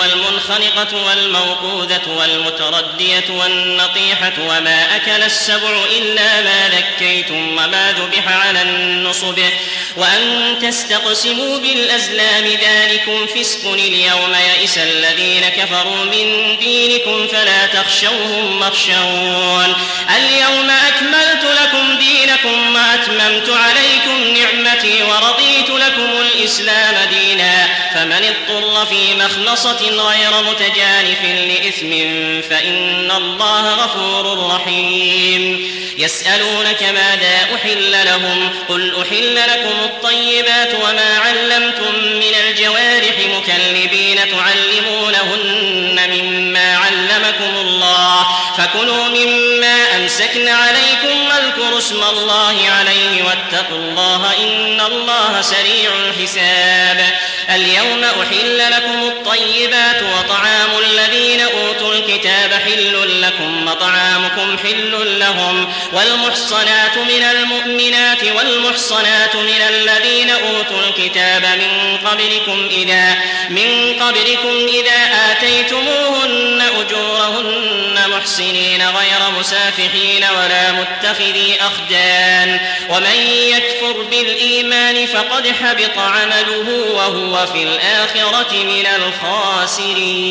والمنخنقة والموقوذة والمتردية والنطيحة وما أكل السبع إلا ما ذكيتم وما ذبح على النصب. وأن تستقسموا بالأزلام ذلكم فسق اليوم يئس الذين كفروا من دينكم فلا تخشوهم واخشون. اليوم أكملت لكم دينكم وأتممت عليكم نعمتي ورضيت لكم الإسلام دينا. فمن اضطر في مخلصة غير متجانف لإثم فإن الله غفور رحيم. يسألونك ماذا أحل لهم؟ قل أحل لكم الطيبات وما علمتم من الجوارح مكلبين تعلمونهن مما علمكم الله. فكلوا مما أمسكن عليكم واذكروا اسم الله عليه واتقوا الله إن الله سريع الحساب. اليوم أحل لكم الطيبات وطعام الذين أوتوا الكتاب حل لكم وطعامكم حل لهم والمحصنات من المؤمنات والمحصنات من الذين أوتوا الكتاب من قبلكم إذا من قبلكم إذا آتيتموهن أجورهن محسنين غير مسافحين ولا متخذي أخدان ومن يكفر بالإيمان فقد حبط عمله وهو في الآخرة من الخاسرين.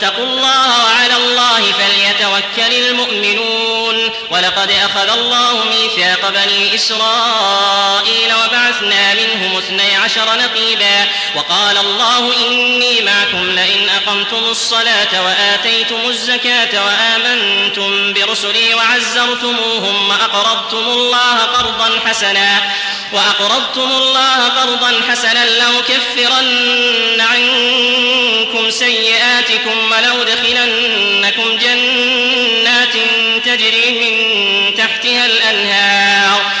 الله وعلى الله فليتوكل المؤمنون. ولقد أخذ الله ميثاق بني إسرائيل وبعثنا منهم اثني عشر نقيبا وقال الله إني معكم لئن أقمتم الصلاة وآتيتم الزكاة وآمنتم برسلي وعزرتموهم وأقرضتم الله قرضا حسنا وأقرضتم الله قرضا حسنا لو كفرن عنكم سيئاتكم ولأدخلنكم جنات تجري من تحتها الأنهار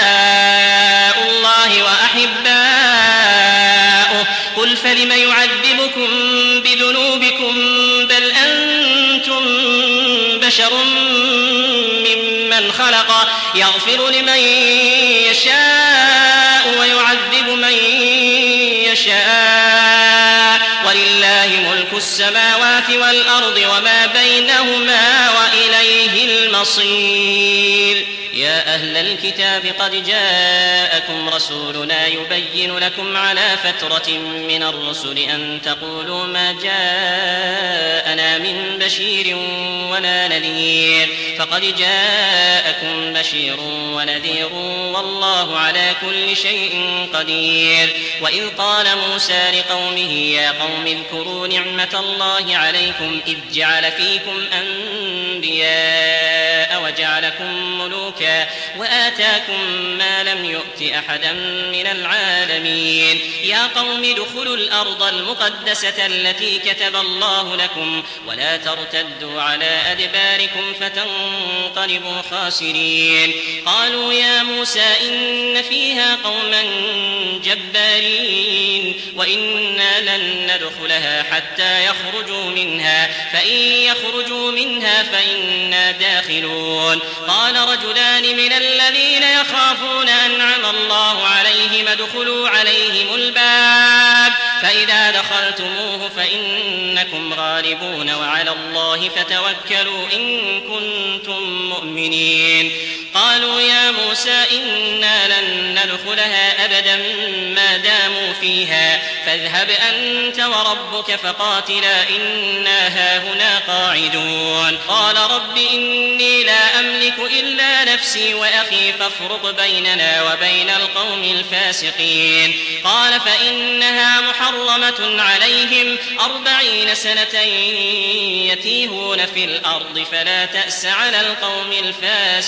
يغفر لمن يشاء ويعذب من يشاء. ولله ملك السماوات والأرض وما بينهما المصير يا أهل الكتاب قد جاءكم رسولنا يبين لكم على فترة من الرسل أن تقولوا ما جاءنا من بشير ولا نذير فقد جاءكم بشير ونذير والله على كل شيء قدير وإذ قال موسى لقومه يا قوم اذكروا نعمة الله عليكم إذ جعل فيكم أنبياء وجعلكم ملوكا وآتاكم ما لم يؤت أحدا من العالمين. يا قوم ادخلوا الأرض المقدسة التي كتب الله لكم ولا ترتدوا على أدباركم فتنقلبوا خاسرين. قالوا يا موسى إن فيها قوما جبارين. وإنا لن ندخلها حتى يخرجوا منها. فإن يخرجوا منها فإنا داخلون. قال رجلان من الذين يخافون أنعم الله عليهم ادخلوا عليهم الباب. فإذا دخلتموه فإنكم غالبون وعلى الله فتوكلوا إن كنتم مؤمنين. قالوا يا موسى إنا لن ندخلها أبدا ما فيها فاذهب أنت وربك فقاتلا إنا هاهنا قاعدون. قال رب إني لا أملك إلا نفسي وأخي فافرق بيننا وبين القوم الفاسقين. قال فإنها محرمة عليهم أربعين سنة يتيهون في الأرض فلا تأس على القوم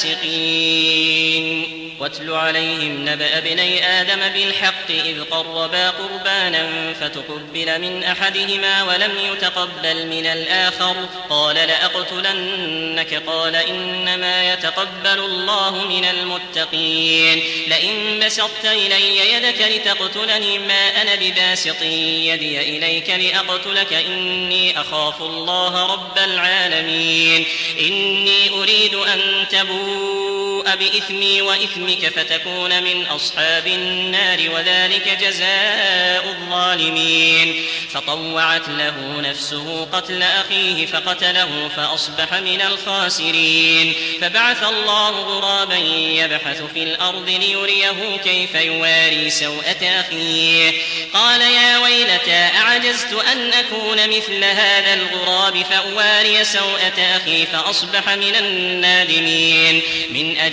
الفاسقين. واتل عليهم نبأ ابني آدم بالحق إذ قربا قربانا فتقبل من أحدهما ولم يتقبل من الآخر. قال لأقتلنك. قال إنما يتقبل الله من المتقين. لئن بسطت إلي يدك لتقتلني ما أنا بباسط. يدي إليك لأقتلك. إني أخاف الله رب العالمين. إني أريد أن تبوء. بإثمي وإثمك فتكون من أصحاب النار وذلك جزاء الظالمين. فطوعت له نفسه قتل أخيه فقتله فأصبح من الخاسرين. فبعث الله غرابا يبحث في الأرض ليريه كيف يواري سوءة أخيه. قال يا ويلتى أعجزت أن أكون مثل هذا الغراب فأواري سوءة أخي فأصبح من النادمين. من أجل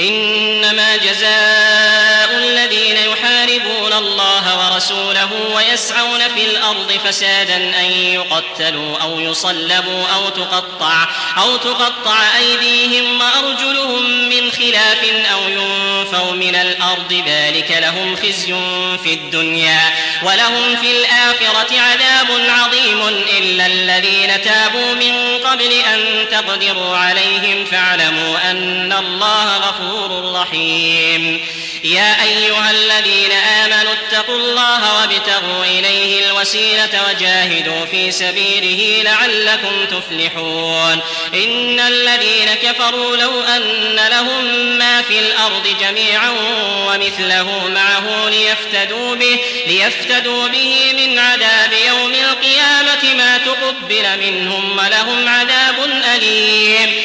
إنما جزاء الذين يحاربون الله ورسوله ويسعون في الأرض فسادا أن يقتلوا أو يصلبوا أو تقطع أو تقطع أيديهم وأرجلهم من خلاف أو ينفوا من الأرض. ذلك لهم خزي في الدنيا ولهم في الآخرة عذاب عظيم إلا الذين تابوا من قبل أن تقدروا عليهم. فاعلموا أن الله غفور رحيم يا أيها الذين آمنوا اتقوا الله وابتغوا إليه الوسيلة وجاهدوا في سبيله لعلكم تفلحون. إن الذين كفروا لو أن لهم ما في الأرض جميعا ومثله معه ليفتدوا به ليفتدوا به من عذاب يوم القيامة ما تقبل منهم ولهم عذاب أليم.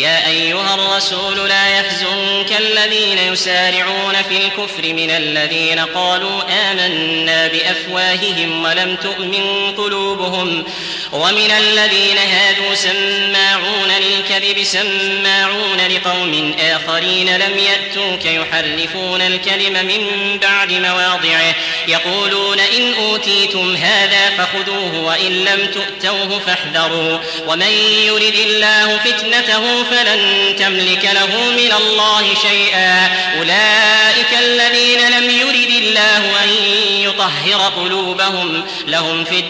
يا أيها الرسول لا يحزنك الذين يسارعون في الكفر من الذين قالوا آمنا بأفواههم ولم تؤمن قلوبهم ومن الذين هادوا سماعون للكذب سماعون لقوم آخرين لم يأتوك يحرفون الكلم من بعد مواضعه يقولون إن أوتيتم هذا فخذوه وإن لم تؤتوه فاحذروا ومن يرد الله فتنته فلن تملك له من الله شيئا. أولئك الذين لم يرد الله أن يطهر قلوبهم لهم في الدنيا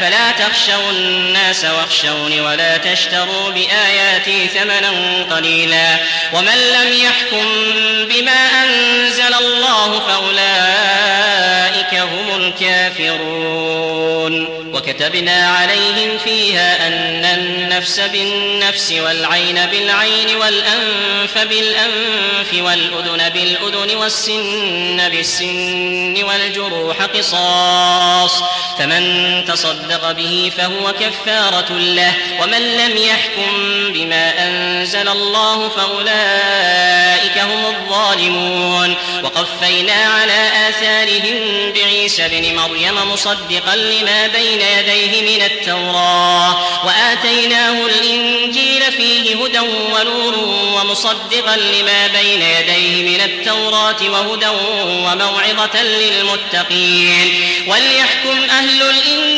فلا تخشوا الناس واخشوني ولا تشتروا بآياتي ثمنا قليلا. ومن لم يحكم بما أنزل الله فأولئك هم الكافرون. وكتبنا عليهم فيها أن النفس بالنفس والعين بالعين والأنف بالأنف والأذن بالأذن والسن بالسن والجروح قصاص. فمن تصدق به فهو كفارة له. ومن لم يحكم بما أنزل الله فأولئك هم الظالمون. وقفينا على آثارهم بعيسى بن مريم مصدقا لما بين يديه من التوراة. وآتيناه الإنجيل فيه هدى ونور ومصدقا لما بين يديه من التوراة وهدى وموعظة للمتقين. وليحكم أهل الإنجيل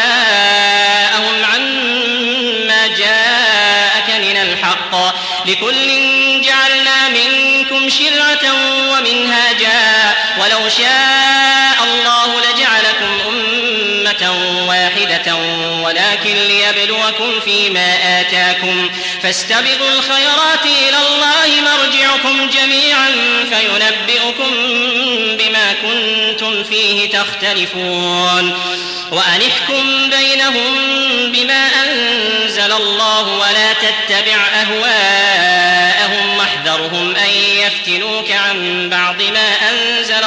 شاء الله لجعلكم أمة واحدة ولكن ليبلوكم فيما آتاكم. فاستبقوا الخيرات إلى الله مرجعكم جميعا فينبئكم بما كنتم فيه تختلفون. وأن احكم بينهم بما أنزل الله ولا تتبع أهواءهم واحذرهم أن يفتنوك عن بعض ما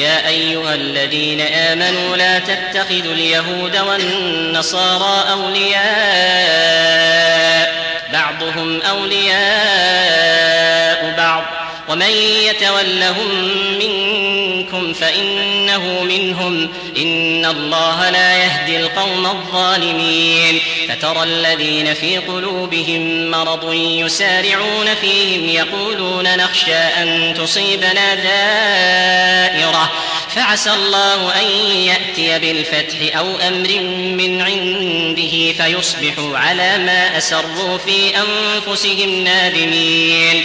يا أيها الذين آمنوا لا تتخذوا اليهود والنصارى أولياء. بعضهم أولياء. ومن يتولهم منكم فإنه منهم إن الله لا يهدي القوم الظالمين فترى الذين في قلوبهم مرض يسارعون فيهم يقولون نخشى أن تصيبنا دائرة فعسى الله أن يأتي بالفتح أو أمر من عنده فيصبحوا على ما أسروا في أنفسهم نادمين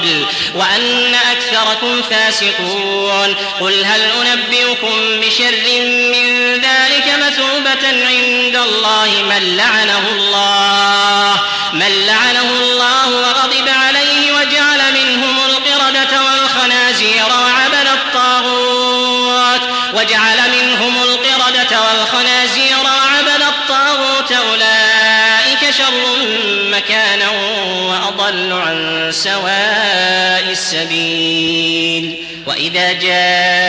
قبل وأن أكثركم فاسقون. قل هل أنبئكم بشر من ذلك مثوبة عند الله من لعنه الله؟ من لعنه الله وغضب وإذا جاءوكم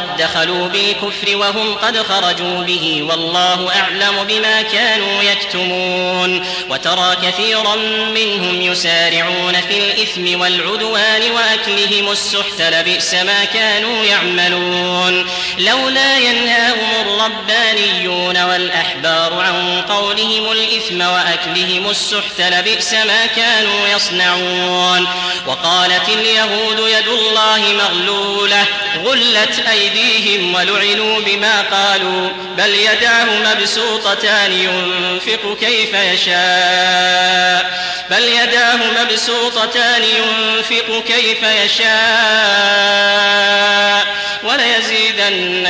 وقد دخلوا بالكفر وهم قد خرجوا به والله أعلم بما كانوا يكتمون وترى كثيرا منهم يسارعون في الإثم والعدوان وأكلهم السحت لبئس ما كانوا يعملون لولا ينهاهم الربانيون والأحبار عن قولهم الإثم وأكلهم السحت لبئس ما كانوا يصنعون وقالت اليهود يد الله مغلولة غلت أيديهم ولعنوا بما قالوا بل يداه مبسوطتان ينفق كيف يشاء بل يداه مبسوطتان ينفق كيف يشاء وليزيدن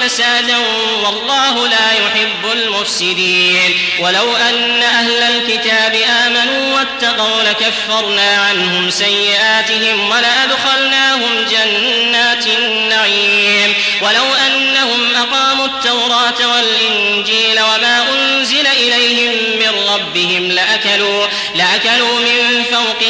فسادا والله لا يحب المفسدين. ولو أن أهل الكتاب آمنوا واتقوا لكفرنا عنهم سيئاتهم ولأدخلناهم جنات النعيم. ولو أنهم أقاموا التوراة والإنجيل وما أنزل إليهم من ربهم لأكلوا, لأكلوا من فوقهم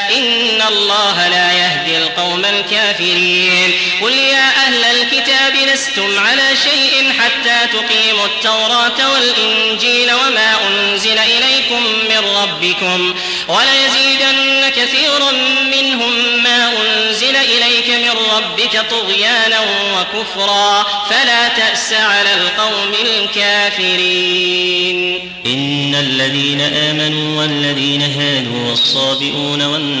إن الله لا يهدي القوم الكافرين. قل يا أهل الكتاب لستم على شيء حتى تقيموا التوراة والإنجيل وما أنزل إليكم من ربكم وليزيدن كثيرا منهم ما أنزل إليك من ربك طغيانا وكفرا. فلا تأس على القوم الكافرين. إن الذين آمنوا والذين هادوا والصابئون والنصارى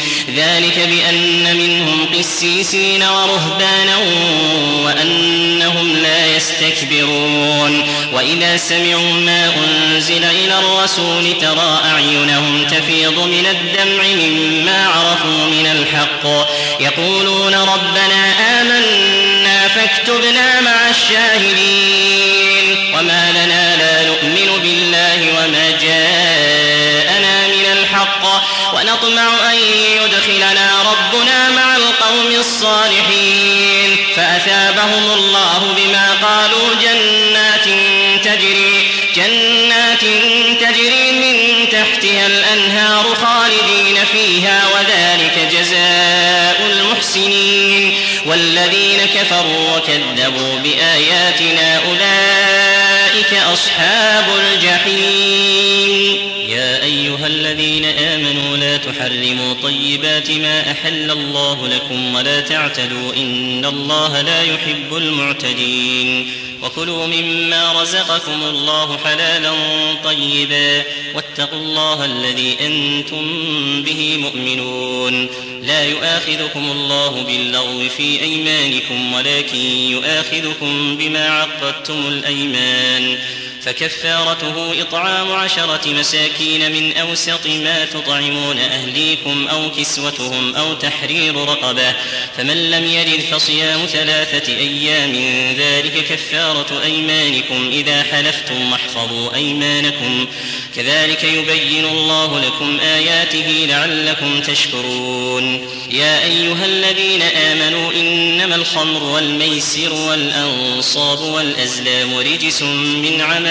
ذلك بأن منهم قسيسين ورهبانا وأنهم لا يستكبرون. وإذا سمعوا ما أنزل إلى الرسول ترى أعينهم تفيض من الدمع مما عرفوا من الحق. يقولون ربنا آمنا فاكتبنا مع الشاهدين. وما لنا لا نؤمن بالله وما جاءنا من الحق. ونطمع أن يدخلنا ربنا مع القوم الصالحين. فأثابهم الله بما قالوا جنات تجري جنات تجري من تحتها الأنهار خالدين فيها وذلك جزاء المحسنين. والذين كفروا وكذبوا بآياتنا أولئك أصحاب الجحيم. يا أيها الذين آمنوا لا تحرموا طيبات ما أحل الله لكم ولا تعتدوا إن الله لا يحب المعتدين وكلوا مما رزقكم الله حلالا طيبا واتقوا الله الذي أنتم به مؤمنون لا يؤاخذكم الله باللغو في أيمانكم ولكن يؤاخذكم بما عقدتم الأيمان فكفارته إطعام عشرة مساكين من أوسط ما تطعمون أهليكم أو كسوتهم أو تحرير رقبة فمن لم يجد فصيام ثلاثة أيام ذلك كفارة أيمانكم إذا حلفتم واحفظوا أيمانكم. كذلك يبين الله لكم آياته لعلكم تشكرون. يا أيها الذين آمنوا إنما الخمر والميسر والأنصاب والأزلام رجس من عمل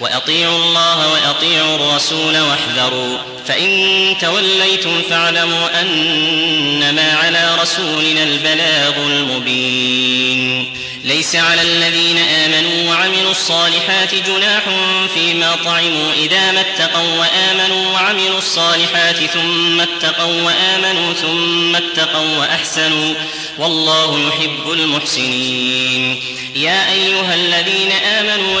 وأطيعوا الله وأطيعوا الرسول واحذروا. فإن توليتم فاعلموا أنما على رسولنا البلاغ المبين. ليس على الذين آمنوا وعملوا الصالحات جناح فيما طعموا إذا ما اتقوا وآمنوا وعملوا الصالحات ثم اتقوا وآمنوا ثم اتقوا وأحسنوا. والله يحب المحسنين. يا أيها الذين آمنوا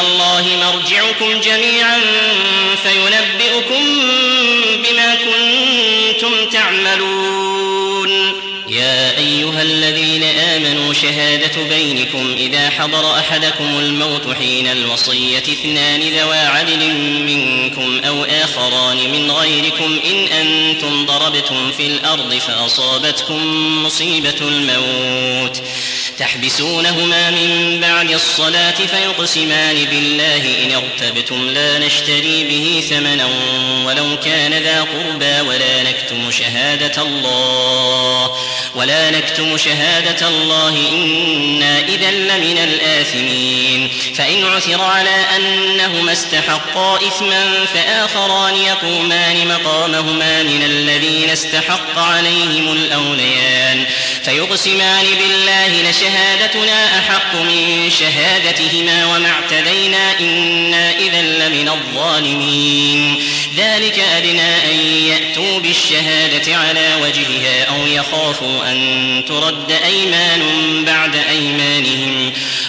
إلى الله مرجعكم جميعا فينبئكم بما كنتم تعملون. يا أيها الذين آمنوا شهادة بينكم إذا حضر أحدكم الموت حين الوصية اثنان ذوى عدل منكم أو آخران من غيركم إن أنتم ضربتم في الأرض فأصابتكم مصيبة الموت. تحبسونهما من بعد الصلاة فيقسمان بالله إن ارتبتم لا نشتري به ثمنا ولو كان ذا قربى ولا نكتم شهادة الله ولا نكتم شهادة الله إنا إذا لمن الآثمين فإن عثر على أنهما استحقا إثما فآخران يقومان مقامهما من الذين استحق عليهم الأوليان فيقسمان بالله لشهادتنا أحق من شهادتهما وما اعتدينا إنا إذا لمن الظالمين. ذلك أدنى أن يأتوا بالشهادة على وجهها أو يخافوا أن ترد أيمان بعد أيمانهم.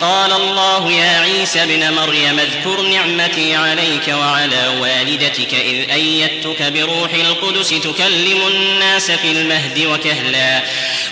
قال الله يا عيسى ابن مريم اذكر نعمتي عليك وعلى والدتك إذ أيدتك بروح القدس تكلم الناس في المهد وكهلا.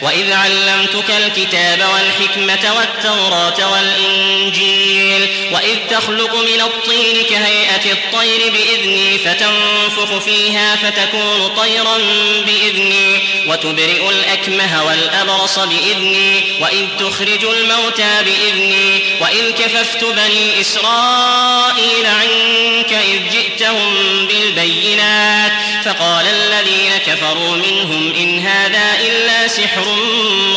وإذ علمتك الكتاب والحكمة والتوراة والإنجيل وإذ تخلق من الطين كهيئة الطير بإذني فتنفخ فيها فتكون طيرا بإذني وتبرئ الأكمه والأبرص بإذني وإذ تخرج الموتى بإذني وإذ كففت بني إسرائيل عنك إذ جئتهم بالبينات فقال الذين كفروا منهم إن هذا إلا سحر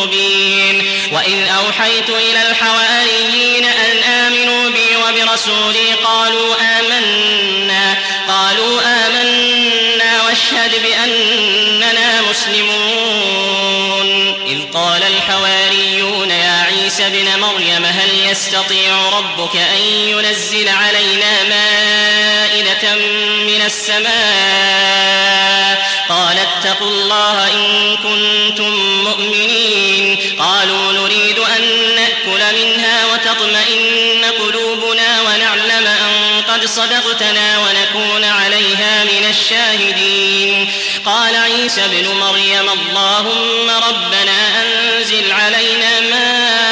مبين وإذ أوحيت إلى الحواريين أن آمنوا بي وبرسولي قالوا آمنا قالوا آمنا واشهد بأننا مسلمون إذ قال الحواريون يا عيسى ابن مريم هل يستطيع ربك أن ينزل علينا مائدة من السماء؟ قال اتقوا الله إن كنتم مؤمنين. قالوا نريد أن نأكل منها وتطمئن قلوبنا ونعلم أن قد صدقتنا ونكون عليها من الشاهدين. قال عيسى ابن مريم اللهم ربنا أنزل علينا مائدة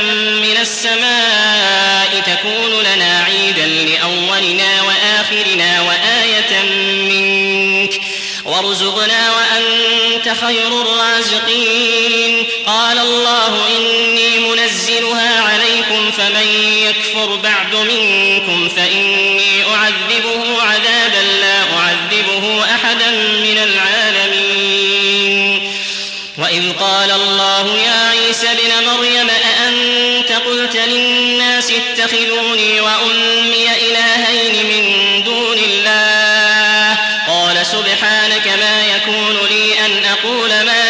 من السماء تكون لنا عيدا لأولنا وآخرنا وآية منك. وارزقنا وأنت خير الرازقين. قال الله إني منزلها عليكم فمن يكفر بعد منكم فإني أعذبه عذابا لا أعذبه أحدا من العالمين. وإذ قال الله يا عيسى ابن مريم أأنت قلت للناس اتخذوني وأمي إلهين من دون الله. قال سبحانك ما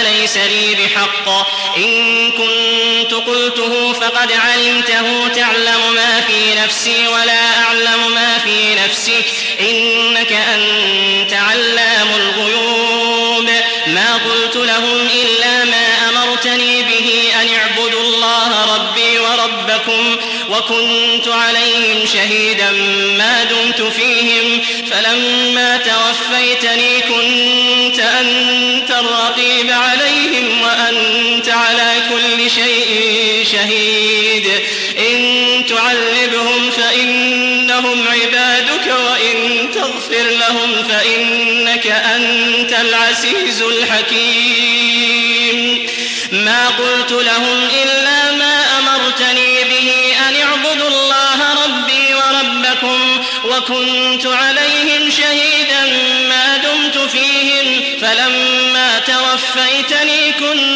ليس لي بحق. إن كنت قلته فقد علمته. تعلم ما في نفسي ولا أعلم ما في نفسك إنك أنت علام الغيوب. ما قلت لهم إلا ما أمرتني به أن اعبدوا الله ربي وربكم وكنت عليهم شهيدا ما دمت فيهم فلما توفيتني كنت أنت الرقيب عليهم وأنت على كل شيء شهيد إن تعذبهم فإنهم عبادك وإن تغفر لهم فإنك أنت العزيز الحكيم ما قلت لهم إلا ما أمرتني به أن اعبدوا الله ربي وربكم وكنت عليهم شهيدا ما دمت فيهم فلما توفيتني كنت